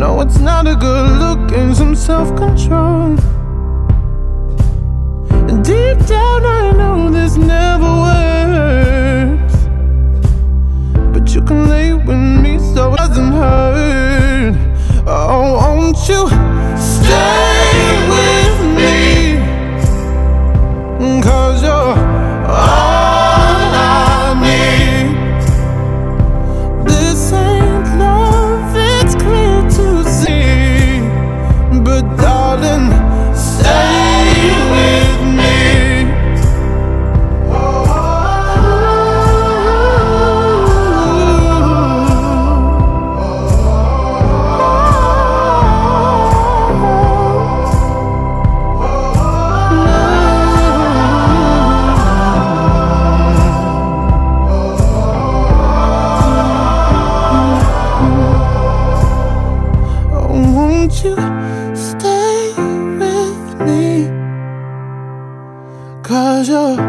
No, it's not a good look and some self control. Deep down, I darling, say Cause you're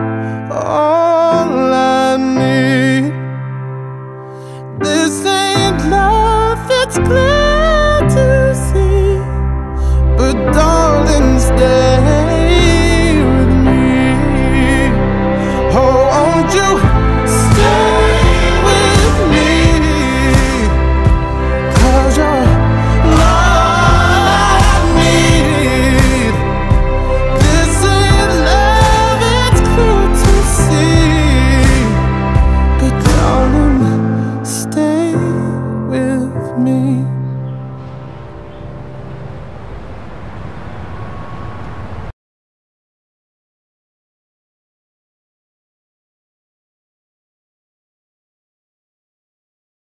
all I need. This ain't love, it's clear.